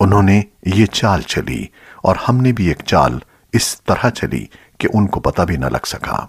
انہوں نے یہ چال چلی اور ہم نے بھی ایک چال اس طرح چلی کہ ان کو پتہ بھی نہ لگ سکا۔